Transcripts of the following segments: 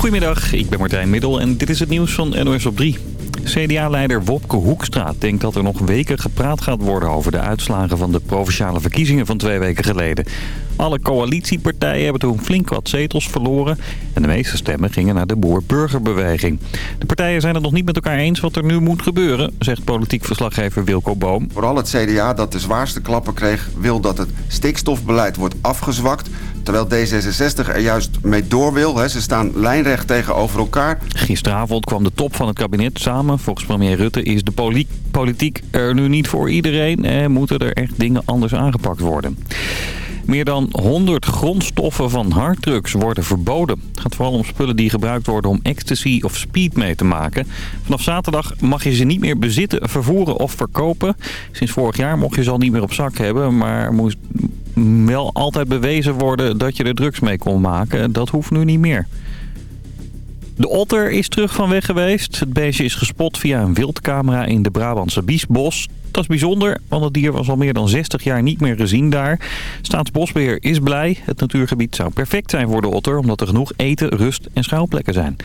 Goedemiddag, ik ben Martijn Middel en dit is het nieuws van NOS op 3. CDA-leider Wopke Hoekstra denkt dat er nog weken gepraat gaat worden over de uitslagen van de provinciale verkiezingen van twee weken geleden. Alle coalitiepartijen hebben toen flink wat zetels verloren en de meeste stemmen gingen naar de boer-burgerbeweging. De partijen zijn het nog niet met elkaar eens wat er nu moet gebeuren, zegt politiek verslaggever Wilco Boom. Vooral het CDA dat de zwaarste klappen kreeg wil dat het stikstofbeleid wordt afgezwakt Terwijl D66 er juist mee door wil. Hè. Ze staan lijnrecht tegenover elkaar. Gisteravond kwam de top van het kabinet samen. Volgens premier Rutte is de politiek er nu niet voor iedereen. En moeten er echt dingen anders aangepakt worden. Meer dan 100 grondstoffen van harddrugs worden verboden. Het gaat vooral om spullen die gebruikt worden om ecstasy of speed mee te maken. Vanaf zaterdag mag je ze niet meer bezitten, vervoeren of verkopen. Sinds vorig jaar mocht je ze al niet meer op zak hebben, maar moest wel altijd bewezen worden dat je er drugs mee kon maken. Dat hoeft nu niet meer. De otter is terug van weg geweest. Het beestje is gespot via een wildcamera in de Brabantse Biesbos. Dat is bijzonder, want het dier was al meer dan 60 jaar niet meer gezien daar. Staatsbosbeheer is blij. Het natuurgebied zou perfect zijn voor de otter... omdat er genoeg eten, rust en schuilplekken zijn.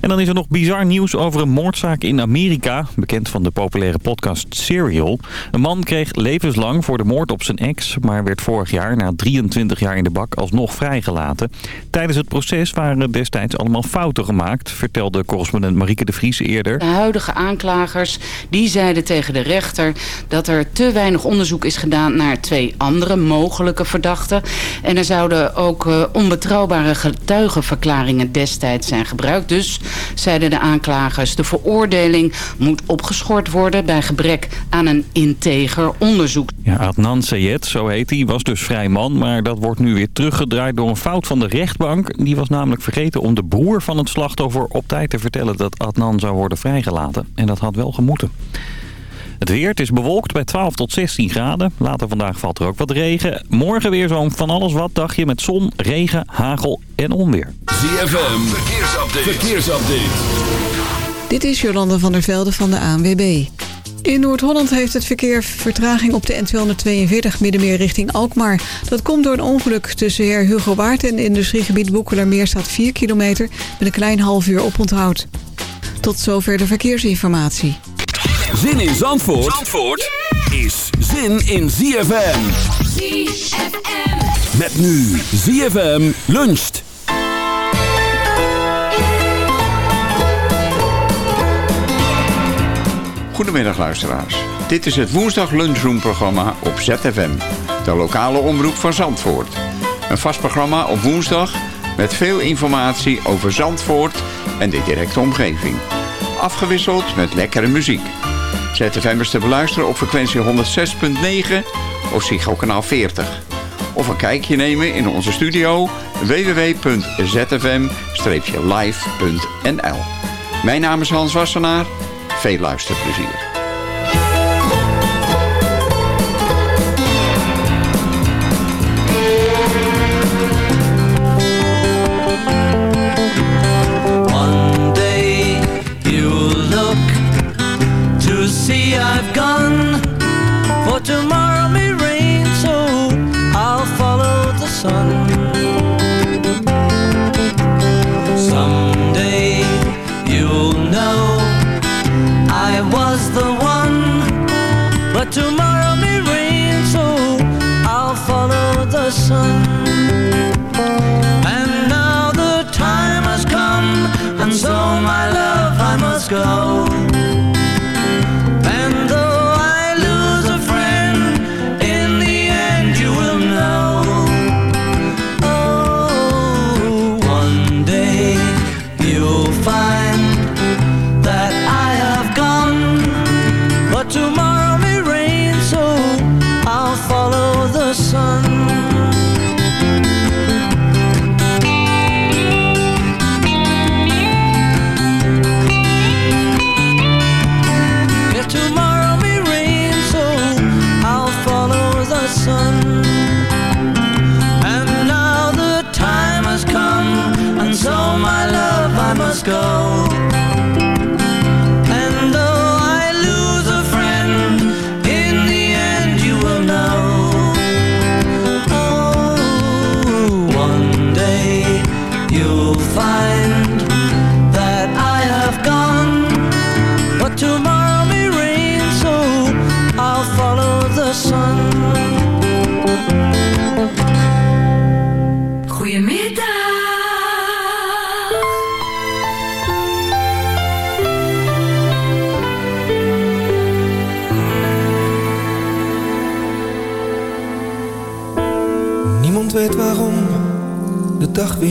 En dan is er nog bizar nieuws over een moordzaak in Amerika. Bekend van de populaire podcast Serial. Een man kreeg levenslang voor de moord op zijn ex... maar werd vorig jaar na 23 jaar in de bak alsnog vrijgelaten. Tijdens het proces waren destijds allemaal fouten gemaakt... vertelde correspondent Marieke de Vries eerder. De huidige aanklagers die zeiden tegen de rechter... dat er te weinig onderzoek is gedaan naar twee andere mogelijke verdachten. En er zouden ook uh, onbetrouwbare getuigenverklaringen destijds zijn gebruikt. Dus zeiden de aanklagers. De veroordeling moet opgeschort worden bij gebrek aan een integer onderzoek. Ja, Adnan Sayed, zo heet hij, was dus vrij man. Maar dat wordt nu weer teruggedraaid door een fout van de rechtbank. Die was namelijk vergeten om de broer van het slachtoffer op tijd te vertellen dat Adnan zou worden vrijgelaten. En dat had wel gemoeten. Het weer, het is bewolkt bij 12 tot 16 graden. Later vandaag valt er ook wat regen. Morgen weer zo'n van alles wat dagje met zon, regen, hagel en onweer. ZFM, verkeersupdate. verkeersupdate. Dit is Jolanda van der Velde van de ANWB. In Noord-Holland heeft het verkeer vertraging op de N242 middenmeer richting Alkmaar. Dat komt door een ongeluk tussen Heer Hugo Waard en industriegebied Boekelermeer staat 4 kilometer met een klein half uur oponthoud. Tot zover de verkeersinformatie. Zin in Zandvoort, Zandvoort is zin in ZFM. ZFM. Met nu ZFM luncht. Goedemiddag luisteraars. Dit is het woensdag lunchroom-programma op ZFM. De lokale omroep van Zandvoort. Een vast programma op woensdag met veel informatie over Zandvoort en de directe omgeving. Afgewisseld met lekkere muziek. ZFM is te beluisteren op frequentie 106.9 of Psycho kanaal 40. Of een kijkje nemen in onze studio www.zfm-live.nl Mijn naam is Hans Wassenaar. Veel luisterplezier.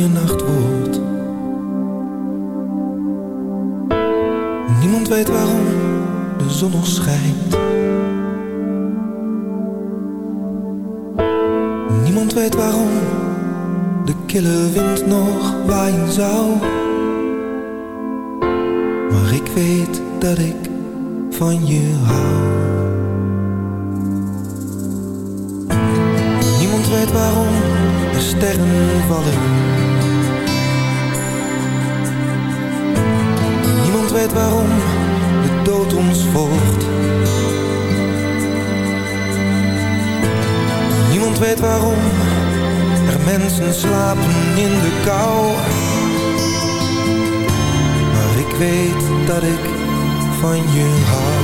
Nacht. Niemand weet waarom de zon nog schijnt. Niemand weet waarom de kille wind nog waaien zou. Maar ik weet dat ik van je hou. Niemand weet waarom de sterren vallen. Weet waarom de dood ons volgt. Niemand weet waarom er mensen slapen in de kou. Maar ik weet dat ik van je hou.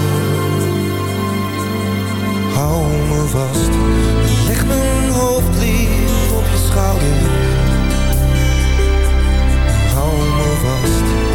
Hou me vast, leg mijn hoofd lief op je schouder. Hou me vast,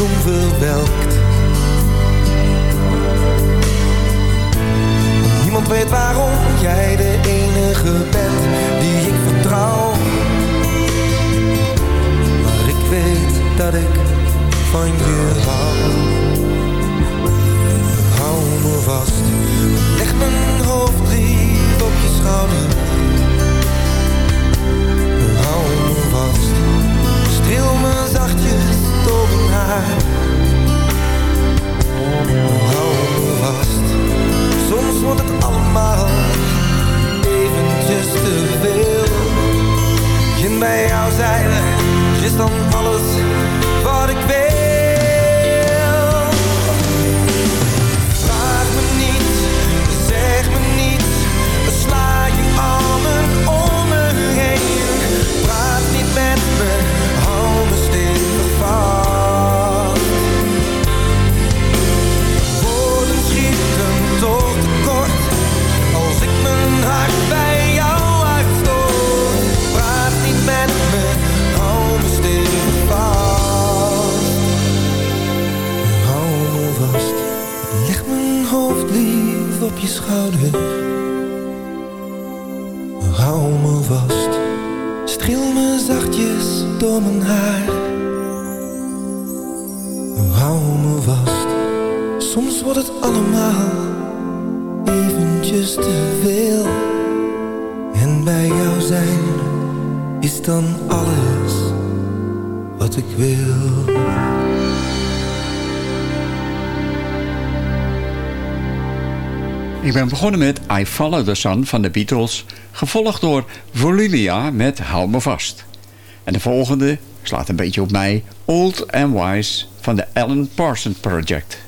bloem. Niemand weet waarom jij de enige bent die ik vertrouw. Maar ik weet dat ik van je hou. Hou me vast, leg mijn hoofd lief op je schouder. Begonnen met I Follow the Sun van de Beatles, gevolgd door Volilia met Hou me vast. En de volgende slaat een beetje op mij, Old and Wise van de Alan Parsons Project.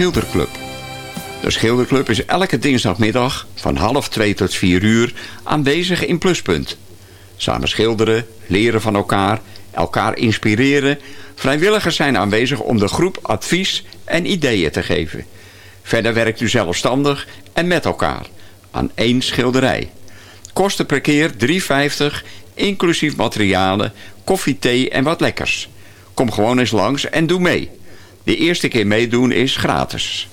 Schilderclub. De Schilderclub is elke dinsdagmiddag van half twee tot vier uur aanwezig in Pluspunt. Samen schilderen, leren van elkaar, elkaar inspireren. Vrijwilligers zijn aanwezig om de groep advies en ideeën te geven. Verder werkt u zelfstandig en met elkaar aan één schilderij. Kosten per keer 3,50, inclusief materialen, koffie, thee en wat lekkers. Kom gewoon eens langs en doe mee. De eerste keer meedoen is gratis.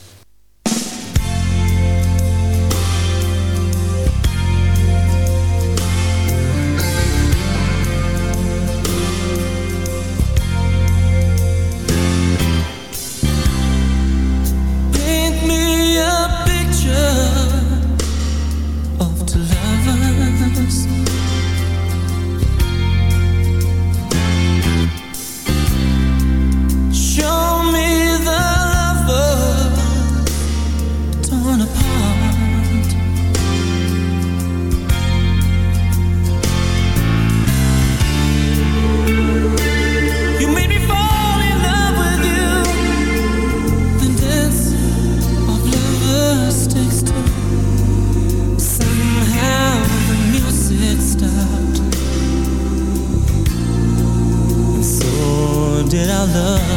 love.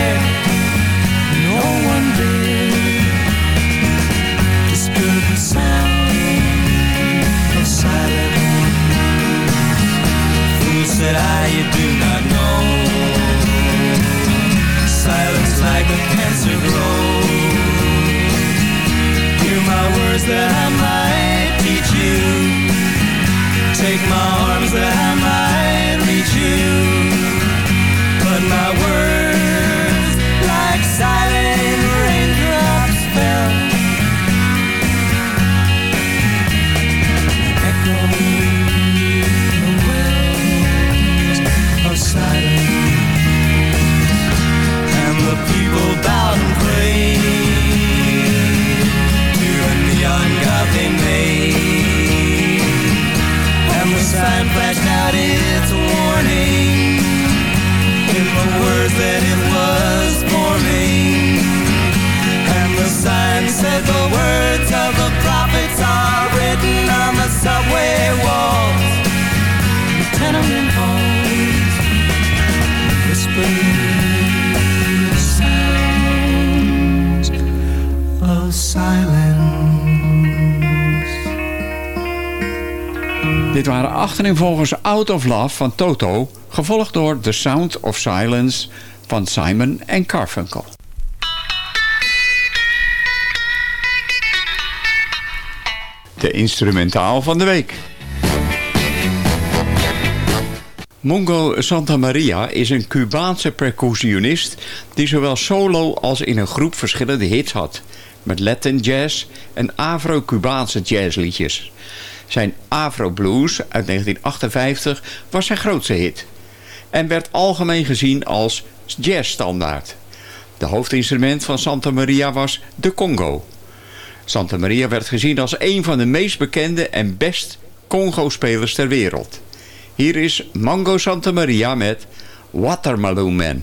Do not know. Silence like a cancer grows. Hear my words that I might teach you. Take my arms that I might flashed out its warning in the words that it was forming. And the sign said the words of the prophets Dit waren achtereenvolgens Out of Love van Toto... gevolgd door The Sound of Silence van Simon en Carfunkel. De instrumentaal van de week. Mongo Santa Maria is een Cubaanse percussionist... die zowel solo als in een groep verschillende hits had... met Latin jazz en Afro-Cubaanse jazzliedjes. Zijn Afro Blues uit 1958 was zijn grootste hit... en werd algemeen gezien als jazzstandaard. De hoofdinstrument van Santa Maria was de Congo... Santa Maria werd gezien als een van de meest bekende en best Congo-spelers ter wereld. Hier is Mango Santa Maria met Watermelon Man.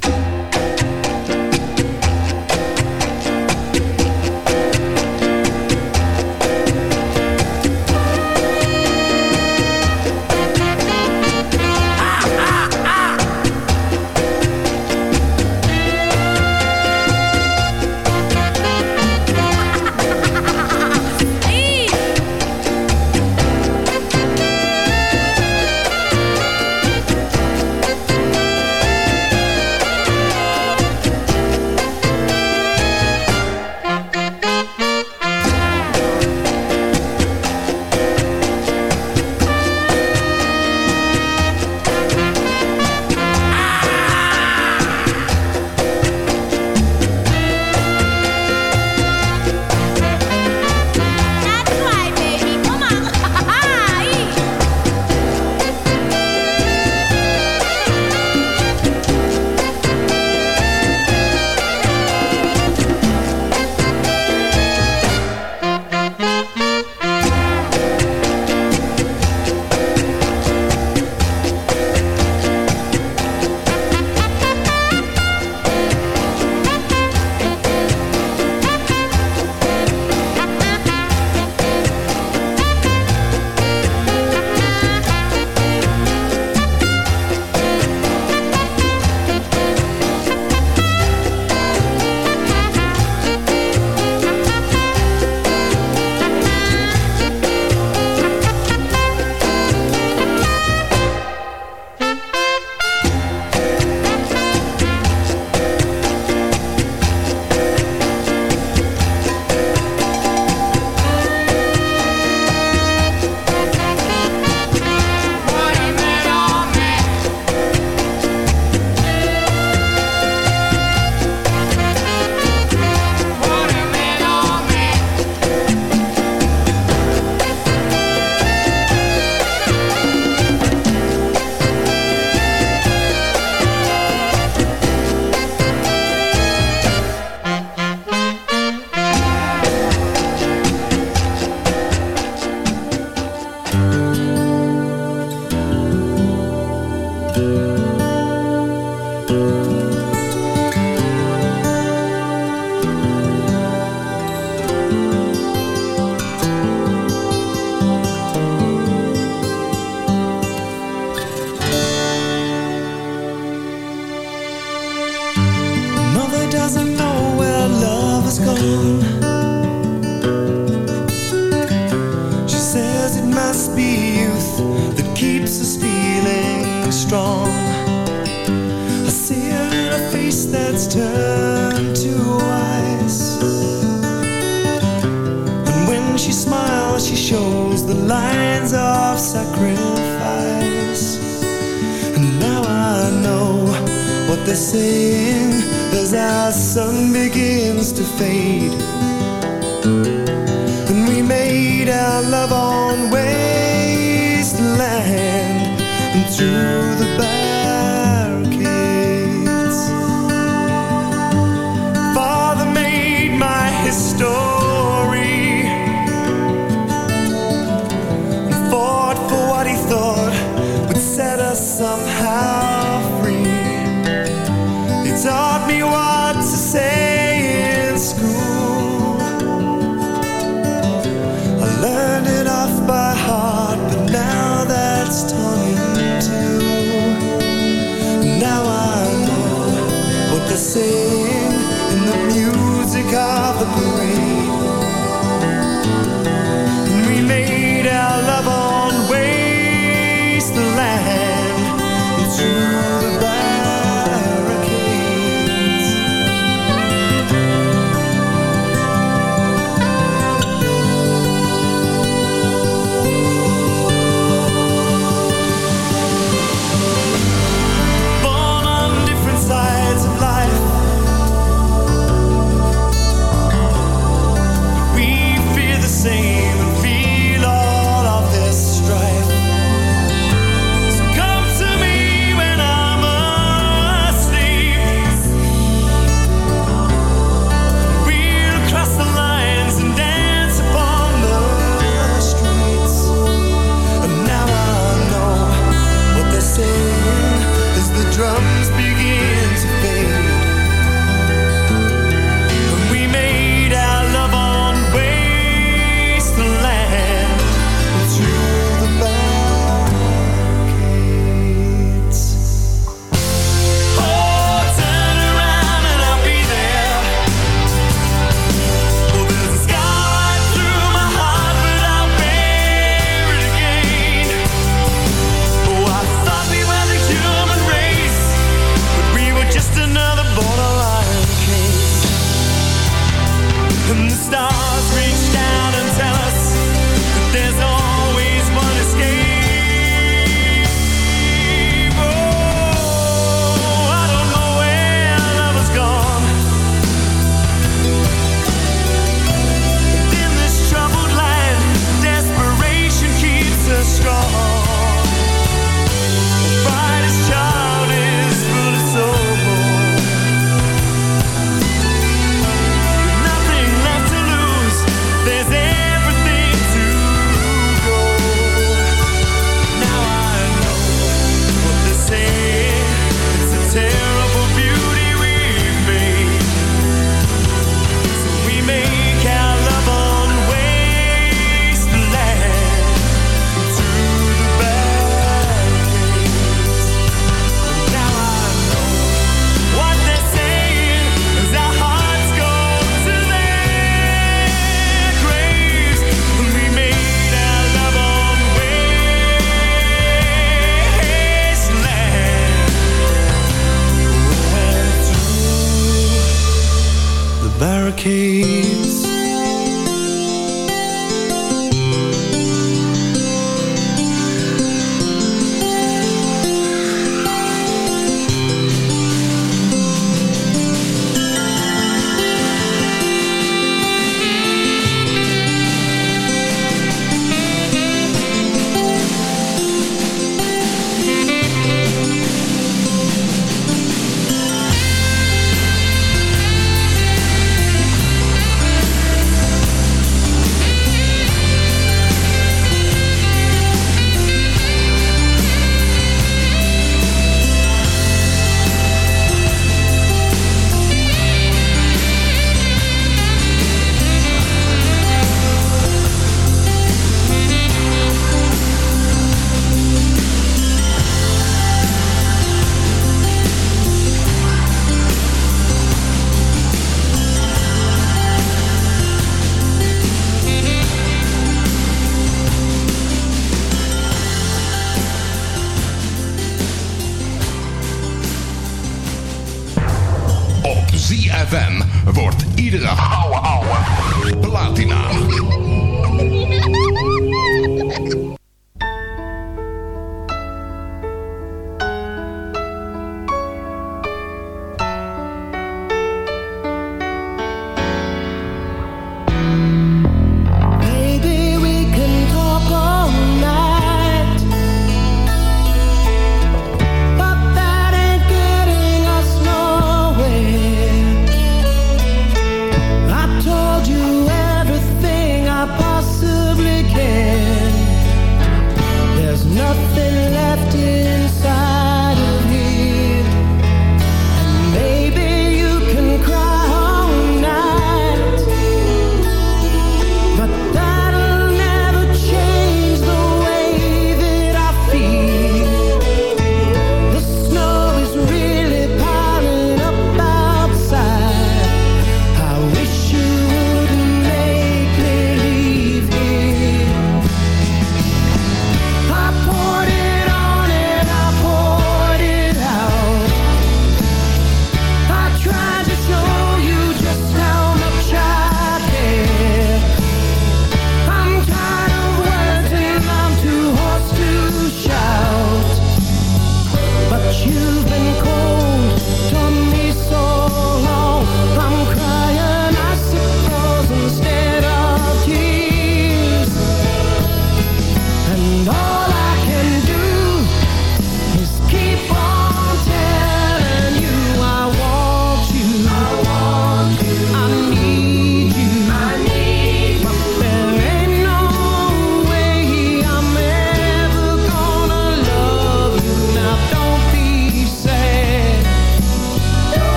Latina.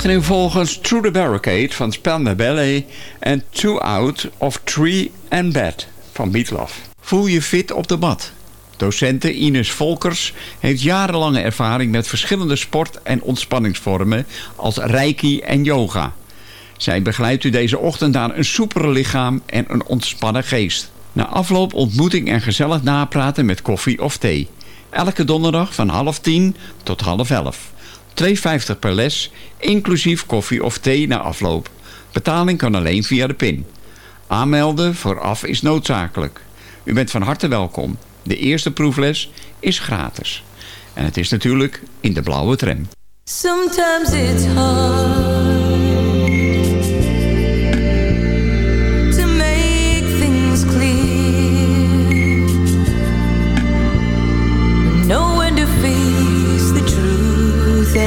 Achtereenvolgens Through the Barricade van Spandau Ballet en Two Out of Tree and Bed van Beatlof. Voel je fit op de mat? Docente Ines Volkers heeft jarenlange ervaring met verschillende sport- en ontspanningsvormen als reiki en yoga. Zij begeleidt u deze ochtend aan een soepere lichaam en een ontspannen geest. Na afloop ontmoeting en gezellig napraten met koffie of thee. Elke donderdag van half tien tot half elf. 2,50 per les, inclusief koffie of thee na afloop. Betaling kan alleen via de PIN. Aanmelden vooraf is noodzakelijk. U bent van harte welkom. De eerste proefles is gratis. En het is natuurlijk in de blauwe tram. Sometimes it's hard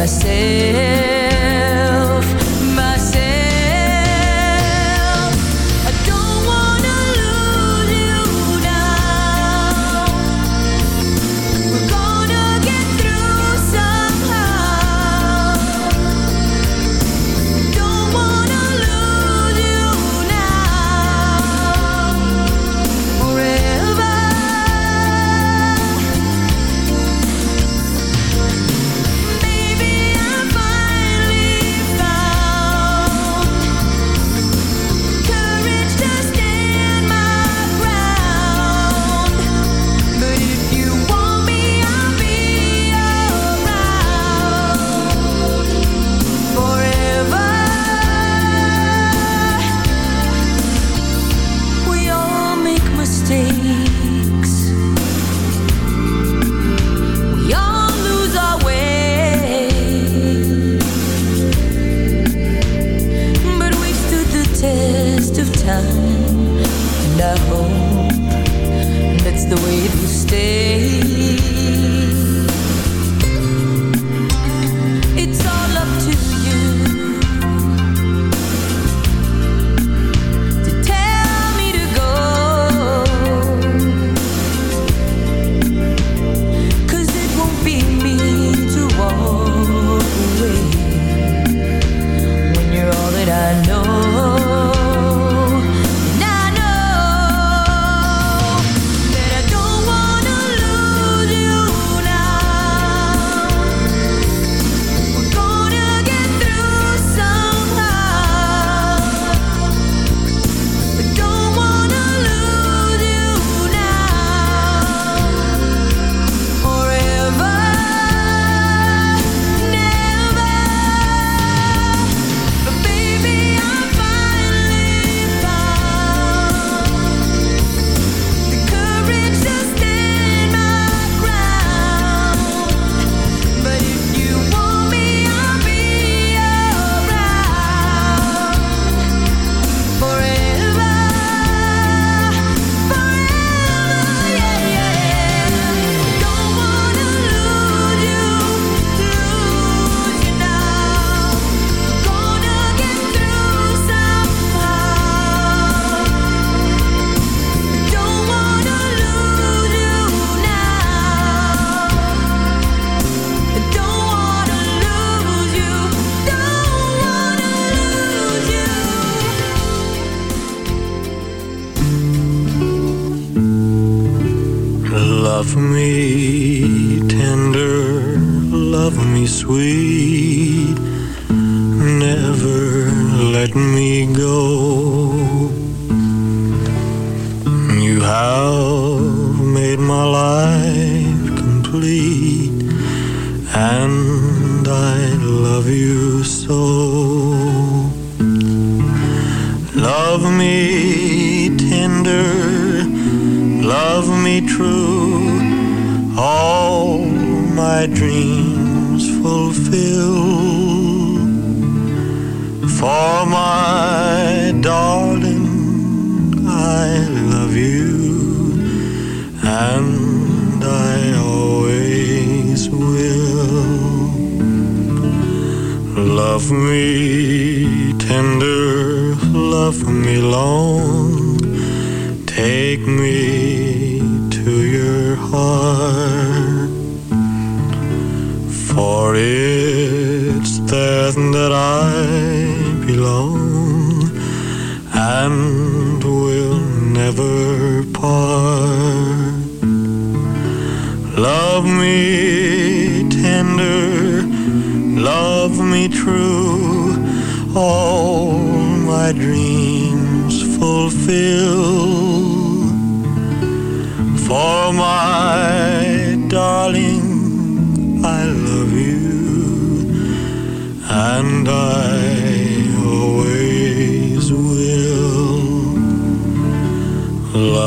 Myself, and will never part. Love me tender, love me true, all my dreams fulfill. For my darling, I love you, and I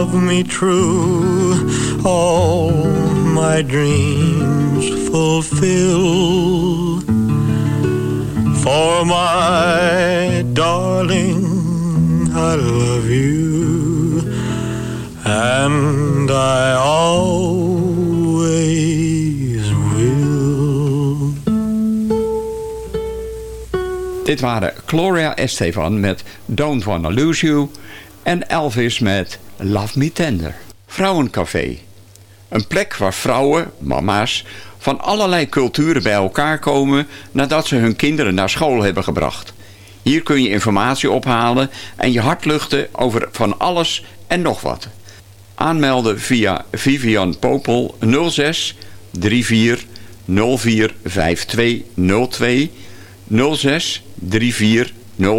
love me true, all my dreams fulfill. For my darling, I love you, and I always will. Dit waren Gloria Estefan met Don't Wanna Lose You en Elvis met Love Me Tender. Vrouwencafé. Een plek waar vrouwen, mama's, van allerlei culturen bij elkaar komen nadat ze hun kinderen naar school hebben gebracht. Hier kun je informatie ophalen en je hart luchten over van alles en nog wat. Aanmelden via Vivian Popel 06 34 04 5202 06 34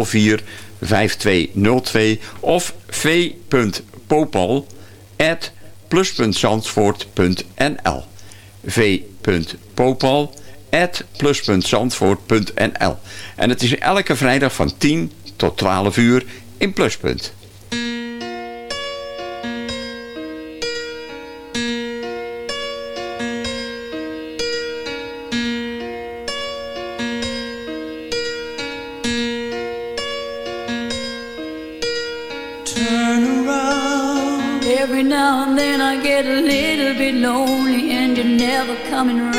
04 5202 of v.popal at plus.zandvoort.nl v.popal at plus.zandvoort.nl En het is elke vrijdag van 10 tot 12 uur in Pluspunt.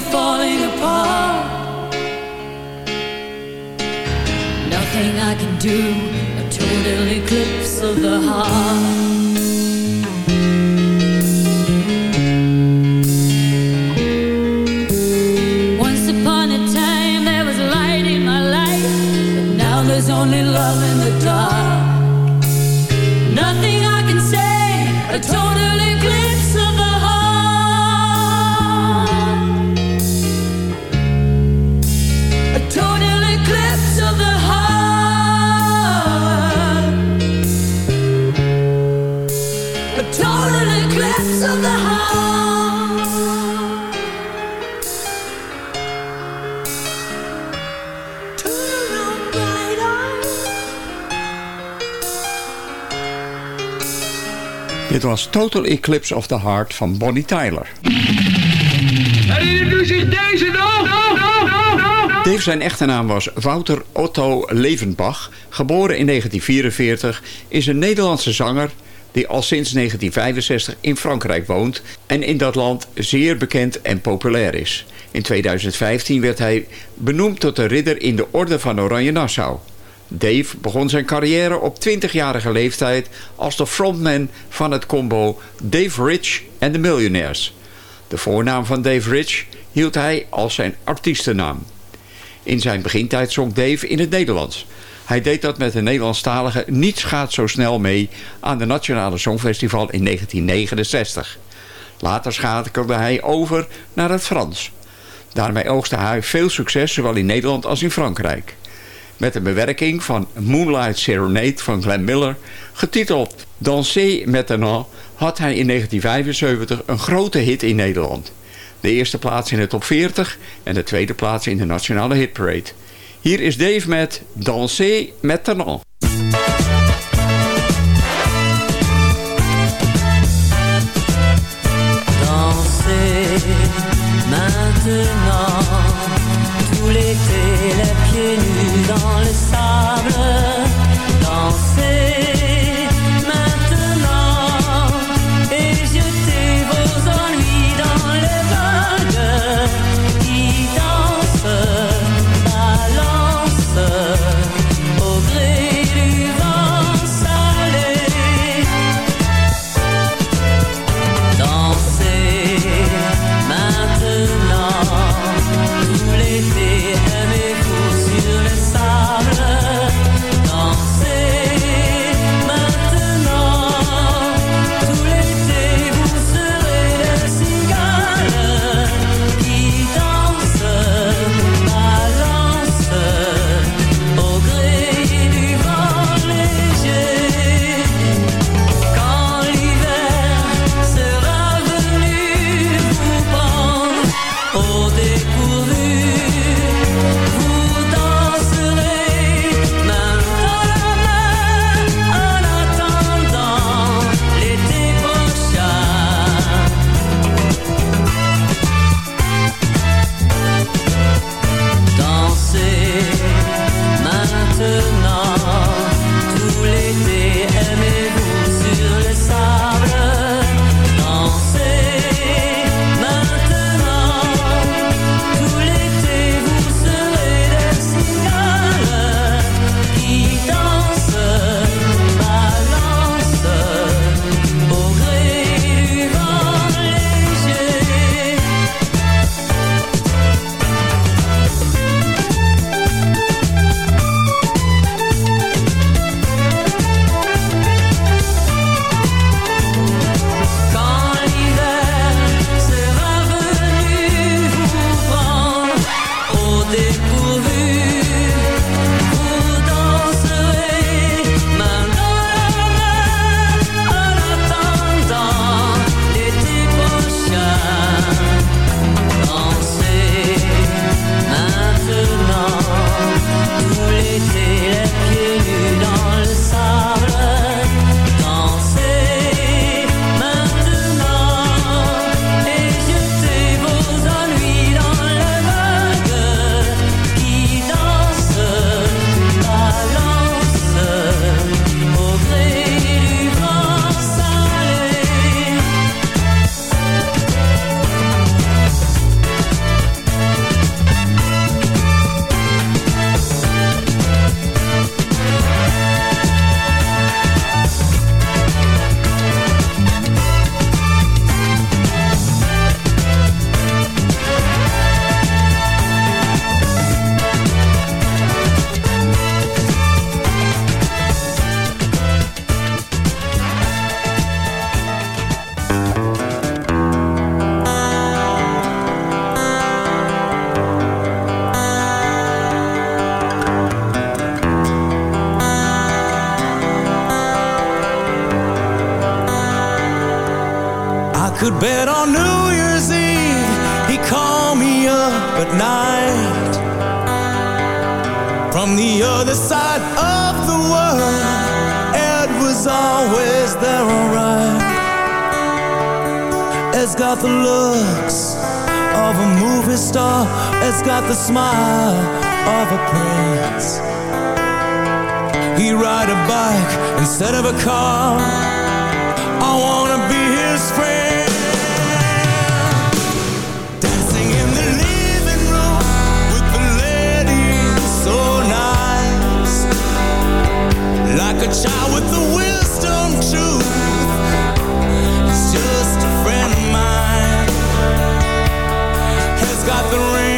Falling apart. Nothing I can do, a total eclipse of the heart. Was Total Eclipse of the Heart van Bonnie Tyler. U zich deze nog? Dave zijn echte naam was Wouter Otto Levenbach. Geboren in 1944 is een Nederlandse zanger die al sinds 1965 in Frankrijk woont en in dat land zeer bekend en populair is. In 2015 werd hij benoemd tot de ridder in de Orde van Oranje Nassau. Dave begon zijn carrière op 20-jarige leeftijd als de frontman van het combo Dave Rich and the Millionaires. De voornaam van Dave Rich hield hij als zijn artiestennaam. In zijn begintijd zong Dave in het Nederlands. Hij deed dat met de Nederlandstalige Niets gaat zo snel mee aan de Nationale Songfestival in 1969. Later schakelde hij over naar het Frans. Daarmee oogste hij veel succes zowel in Nederland als in Frankrijk. Met een bewerking van Moonlight Serenade van Glenn Miller, getiteld Danser maintenant, had hij in 1975 een grote hit in Nederland. De eerste plaats in de top 40 en de tweede plaats in de nationale hitparade. Hier is Dave met Danser maintenant. Danser maintenant could bet on New Year's Eve. He called me up at night. From the other side of the world Ed was always there alright. Ed's got the looks of a movie star. Ed's got the smile of a prince. He'd ride a bike instead of a car. I want like a child got the ring.